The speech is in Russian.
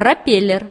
пропеллер.